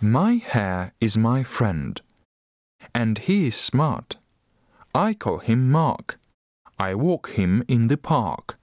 My hair is my friend, and he is smart. I call him Mark. I walk him in the park.